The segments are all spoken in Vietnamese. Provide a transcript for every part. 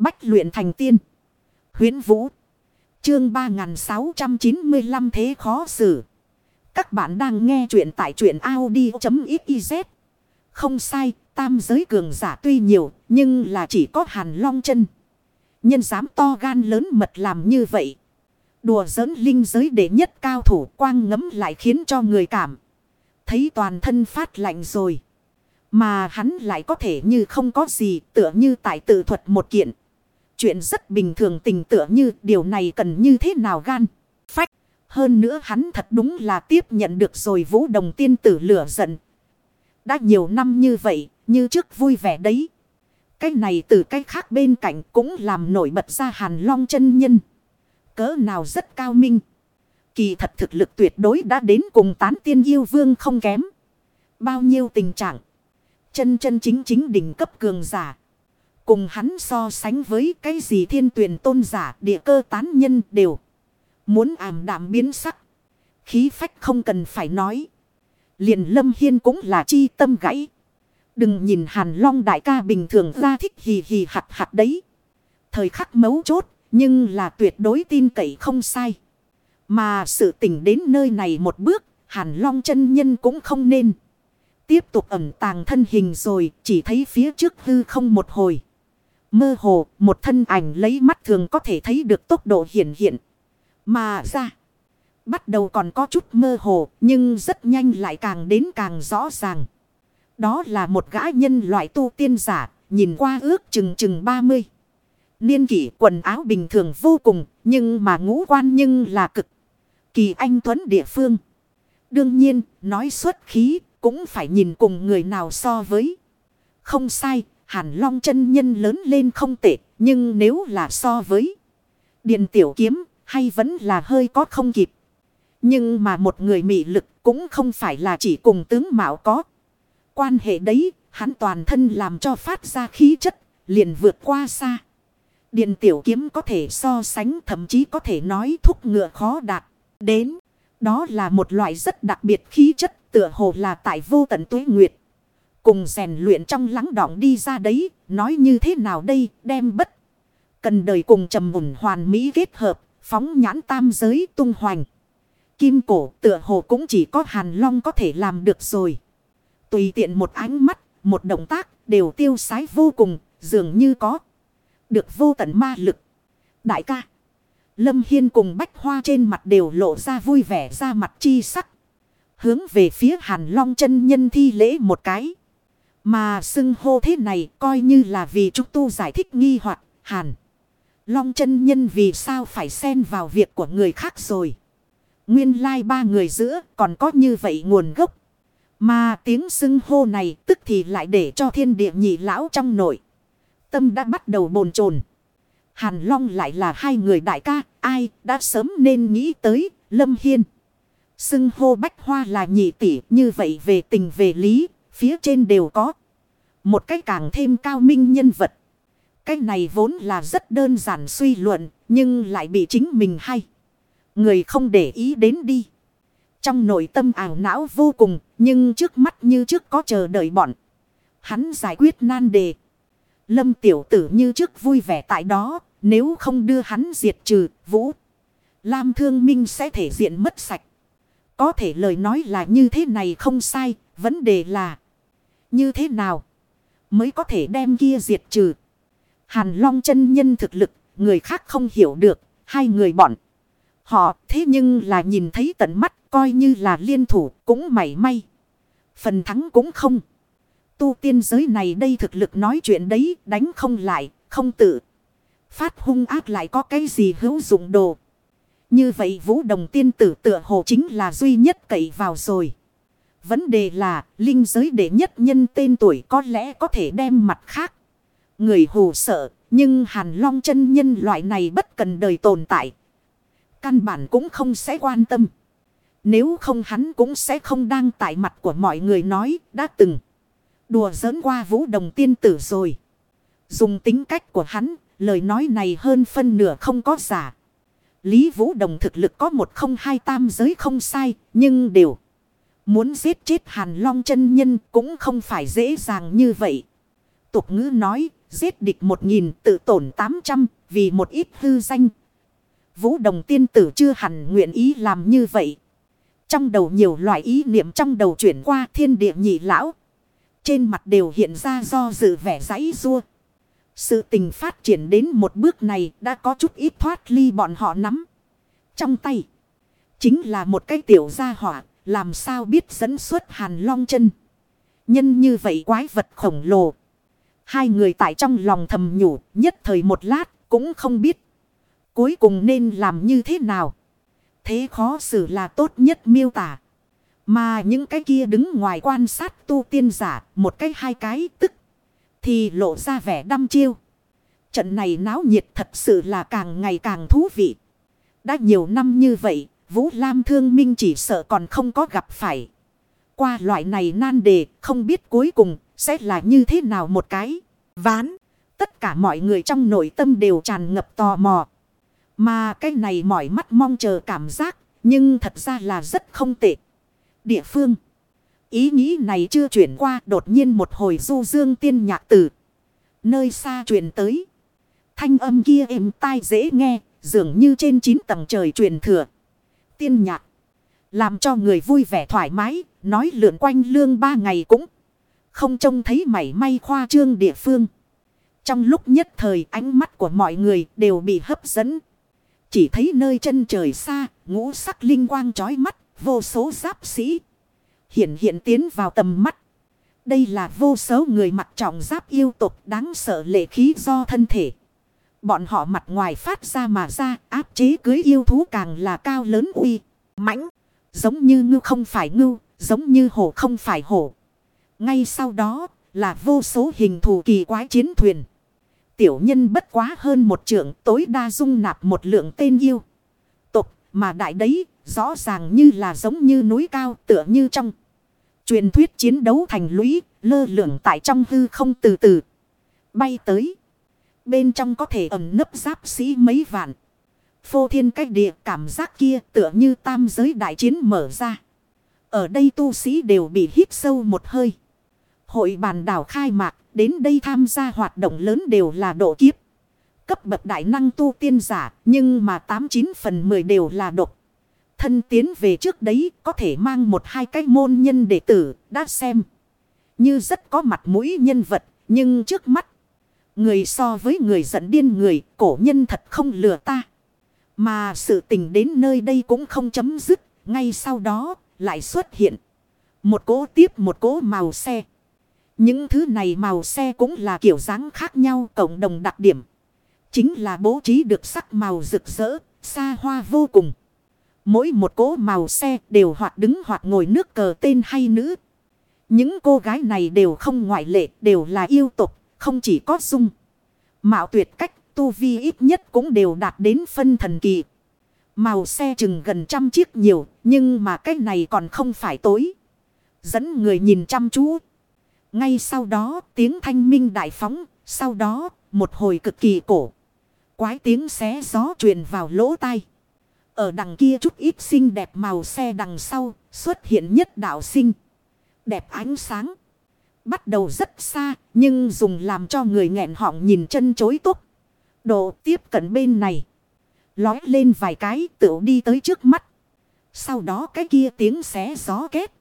Bách luyện thành tiên. huyễn Vũ. Chương 3695 thế khó xử. Các bạn đang nghe truyện tại truyện Audi.xyz. Không sai, tam giới cường giả tuy nhiều, nhưng là chỉ có hàn long chân. Nhân dám to gan lớn mật làm như vậy. Đùa giỡn linh giới đệ nhất cao thủ quang ngấm lại khiến cho người cảm. Thấy toàn thân phát lạnh rồi. Mà hắn lại có thể như không có gì tựa như tại tự thuật một kiện. Chuyện rất bình thường tình tựa như điều này cần như thế nào gan. Phách. Hơn nữa hắn thật đúng là tiếp nhận được rồi vũ đồng tiên tử lửa giận. Đã nhiều năm như vậy, như trước vui vẻ đấy. Cái này từ cái khác bên cạnh cũng làm nổi bật ra hàn long chân nhân. Cỡ nào rất cao minh. Kỳ thật thực lực tuyệt đối đã đến cùng tán tiên yêu vương không kém. Bao nhiêu tình trạng. Chân chân chính chính đỉnh cấp cường giả. Cùng hắn so sánh với cái gì thiên tuyển tôn giả, địa cơ tán nhân đều. Muốn ảm đạm biến sắc. Khí phách không cần phải nói. Liền lâm hiên cũng là chi tâm gãy. Đừng nhìn hàn long đại ca bình thường ra thích hì hì hạt hạt đấy. Thời khắc mấu chốt, nhưng là tuyệt đối tin cậy không sai. Mà sự tỉnh đến nơi này một bước, hàn long chân nhân cũng không nên. Tiếp tục ẩn tàng thân hình rồi, chỉ thấy phía trước hư không một hồi. Mơ hồ một thân ảnh lấy mắt thường có thể thấy được tốc độ hiển hiện. Mà ra. Bắt đầu còn có chút mơ hồ nhưng rất nhanh lại càng đến càng rõ ràng. Đó là một gã nhân loại tu tiên giả nhìn qua ước chừng chừng 30. Niên kỷ quần áo bình thường vô cùng nhưng mà ngũ quan nhưng là cực. Kỳ anh Tuấn địa phương. Đương nhiên nói xuất khí cũng phải nhìn cùng người nào so với. Không sai, hàn long chân nhân lớn lên không tệ, nhưng nếu là so với Điền tiểu kiếm hay vẫn là hơi có không kịp. Nhưng mà một người mị lực cũng không phải là chỉ cùng tướng mạo có. Quan hệ đấy, hắn toàn thân làm cho phát ra khí chất, liền vượt qua xa. Điền tiểu kiếm có thể so sánh thậm chí có thể nói thúc ngựa khó đạt. Đến, đó là một loại rất đặc biệt khí chất tựa hồ là tại vô tận tuế nguyệt. Cùng rèn luyện trong lắng đọng đi ra đấy, nói như thế nào đây, đem bất. Cần đời cùng trầm mùn hoàn mỹ kết hợp, phóng nhãn tam giới tung hoành. Kim cổ tựa hồ cũng chỉ có hàn long có thể làm được rồi. Tùy tiện một ánh mắt, một động tác đều tiêu sái vô cùng, dường như có. Được vô tận ma lực. Đại ca. Lâm Hiên cùng Bách Hoa trên mặt đều lộ ra vui vẻ ra mặt chi sắc. Hướng về phía Hàn Long chân nhân thi lễ một cái. Mà xưng hô thế này coi như là vì chúng tu giải thích nghi hoặc Hàn. Long chân nhân vì sao phải xen vào việc của người khác rồi. Nguyên lai like ba người giữa còn có như vậy nguồn gốc. Mà tiếng xưng hô này tức thì lại để cho thiên địa nhị lão trong nội. Tâm đã bắt đầu bồn chồn Hàn Long lại là hai người đại ca, ai đã sớm nên nghĩ tới, Lâm Hiên. Xưng hô bách hoa là nhị tỷ, như vậy về tình về lý, phía trên đều có. Một cái càng thêm cao minh nhân vật. Cái này vốn là rất đơn giản suy luận, nhưng lại bị chính mình hay. Người không để ý đến đi. Trong nội tâm ảo não vô cùng, nhưng trước mắt như trước có chờ đợi bọn. Hắn giải quyết nan đề. Lâm tiểu tử như trước vui vẻ tại đó, nếu không đưa hắn diệt trừ, vũ. Lam thương minh sẽ thể diện mất sạch. Có thể lời nói là như thế này không sai, vấn đề là như thế nào mới có thể đem kia diệt trừ. Hàn Long chân nhân thực lực, người khác không hiểu được, hai người bọn. Họ thế nhưng là nhìn thấy tận mắt, coi như là liên thủ, cũng mảy may. Phần thắng cũng không. Tu tiên giới này đây thực lực nói chuyện đấy, đánh không lại, không tự. Phát hung ác lại có cái gì hữu dụng đồ. Như vậy vũ đồng tiên tử tựa hồ chính là duy nhất cậy vào rồi. Vấn đề là linh giới đệ nhất nhân tên tuổi có lẽ có thể đem mặt khác. Người hù sợ nhưng hàn long chân nhân loại này bất cần đời tồn tại. Căn bản cũng không sẽ quan tâm. Nếu không hắn cũng sẽ không đang tại mặt của mọi người nói đã từng. Đùa giỡn qua vũ đồng tiên tử rồi. Dùng tính cách của hắn, lời nói này hơn phân nửa không có giả. Lý Vũ Đồng thực lực có một không hai tam giới không sai, nhưng đều muốn giết chết Hàn Long chân nhân cũng không phải dễ dàng như vậy. Tục ngữ nói, giết địch một nghìn tự tổn tám trăm vì một ít hư danh. Vũ đồng tiên tử chưa hẳn nguyện ý làm như vậy. Trong đầu nhiều loại ý niệm trong đầu chuyển qua thiên địa nhị lão. Trên mặt đều hiện ra do dự vẻ giấy rua. Sự tình phát triển đến một bước này đã có chút ít thoát ly bọn họ nắm. Trong tay. Chính là một cái tiểu gia hỏa. Làm sao biết dẫn xuất hàn long chân. Nhân như vậy quái vật khổng lồ. Hai người tại trong lòng thầm nhủ nhất thời một lát cũng không biết. Cuối cùng nên làm như thế nào. Thế khó xử là tốt nhất miêu tả. Mà những cái kia đứng ngoài quan sát tu tiên giả một cái hai cái tức. Thì lộ ra vẻ đăm chiêu. Trận này náo nhiệt thật sự là càng ngày càng thú vị. Đã nhiều năm như vậy, Vũ Lam thương minh chỉ sợ còn không có gặp phải. Qua loại này nan đề, không biết cuối cùng sẽ là như thế nào một cái. Ván, tất cả mọi người trong nội tâm đều tràn ngập tò mò. Mà cái này mỏi mắt mong chờ cảm giác, nhưng thật ra là rất không tệ. Địa phương. Ý nghĩ này chưa chuyển qua đột nhiên một hồi du dương tiên nhạc tử. Nơi xa truyền tới. Thanh âm kia êm tai dễ nghe, dường như trên 9 tầng trời truyền thừa. Tiên nhạc. Làm cho người vui vẻ thoải mái, nói lượn quanh lương ba ngày cũng không trông thấy mảy may khoa trương địa phương. Trong lúc nhất thời ánh mắt của mọi người đều bị hấp dẫn. Chỉ thấy nơi chân trời xa, ngũ sắc linh quang trói mắt, vô số giáp sĩ. Hiện hiện tiến vào tầm mắt. Đây là vô số người mặc trọng giáp yêu tục đáng sợ lệ khí do thân thể. Bọn họ mặt ngoài phát ra mà ra áp chế cưới yêu thú càng là cao lớn uy, mãnh. Giống như ngưu không phải ngưu, giống như hổ không phải hổ. Ngay sau đó là vô số hình thù kỳ quái chiến thuyền. Tiểu nhân bất quá hơn một trượng tối đa dung nạp một lượng tên yêu. Tục mà đại đấy rõ ràng như là giống như núi cao tựa như trong. Truyền thuyết chiến đấu thành lũy lơ lửng tại trong hư không từ từ bay tới. Bên trong có thể ẩn nấp giáp sĩ mấy vạn. Phô thiên cách địa cảm giác kia tựa như tam giới đại chiến mở ra. Ở đây tu sĩ đều bị hít sâu một hơi. Hội bàn đảo khai mạc, đến đây tham gia hoạt động lớn đều là độ kiếp. Cấp bậc đại năng tu tiên giả, nhưng mà 89 phần 10 đều là độc. Thân tiến về trước đấy, có thể mang một hai cái môn nhân đệ tử, đã xem. Như rất có mặt mũi nhân vật, nhưng trước mắt. Người so với người giận điên người cổ nhân thật không lừa ta. Mà sự tình đến nơi đây cũng không chấm dứt. Ngay sau đó lại xuất hiện. Một cỗ tiếp một cỗ màu xe. Những thứ này màu xe cũng là kiểu dáng khác nhau cộng đồng đặc điểm. Chính là bố trí được sắc màu rực rỡ, xa hoa vô cùng. Mỗi một cỗ màu xe đều hoặc đứng hoặc ngồi nước cờ tên hay nữ. Những cô gái này đều không ngoại lệ, đều là yêu tục, không chỉ có dung. Mạo tuyệt cách, tu vi ít nhất cũng đều đạt đến phân thần kỳ. Màu xe chừng gần trăm chiếc nhiều, nhưng mà cái này còn không phải tối. Dẫn người nhìn chăm chú. Ngay sau đó tiếng thanh minh đại phóng, sau đó một hồi cực kỳ cổ. Quái tiếng xé gió truyền vào lỗ tai. Ở đằng kia chút ít xinh đẹp màu xe đằng sau xuất hiện nhất đạo sinh. Đẹp ánh sáng. Bắt đầu rất xa nhưng dùng làm cho người nghẹn họng nhìn chân chối túc. Độ tiếp cận bên này. Lói lên vài cái tựu đi tới trước mắt. Sau đó cái kia tiếng xé gió kết.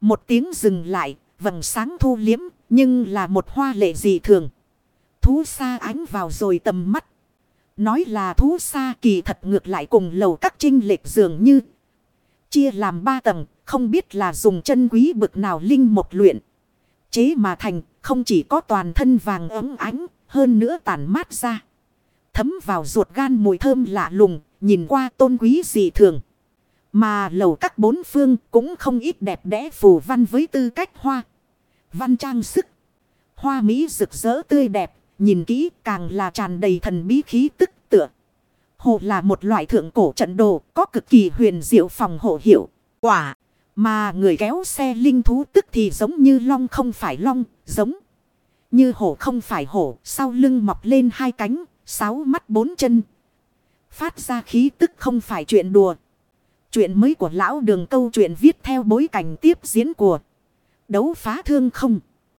Một tiếng dừng lại, vầng sáng thu liếm, nhưng là một hoa lệ dị thường. Thú xa ánh vào rồi tầm mắt. Nói là thú xa kỳ thật ngược lại cùng lầu các trinh lệch dường như. Chia làm ba tầng, không biết là dùng chân quý bực nào linh một luyện. Chế mà thành, không chỉ có toàn thân vàng ấm ánh, hơn nữa tàn mát ra. Thấm vào ruột gan mùi thơm lạ lùng, nhìn qua tôn quý dị thường. Mà lầu các bốn phương cũng không ít đẹp đẽ phù văn với tư cách hoa. Văn trang sức. Hoa mỹ rực rỡ tươi đẹp, nhìn kỹ càng là tràn đầy thần bí khí tức tựa. Hồ là một loại thượng cổ trận đồ, có cực kỳ huyền diệu phòng hộ hiệu, quả. Mà người kéo xe linh thú tức thì giống như long không phải long, giống như hổ không phải hổ, sau lưng mọc lên hai cánh, sáu mắt bốn chân. Phát ra khí tức không phải chuyện đùa. Chuyện mới của lão đường câu chuyện viết theo bối cảnh tiếp diễn của đấu phá thương không.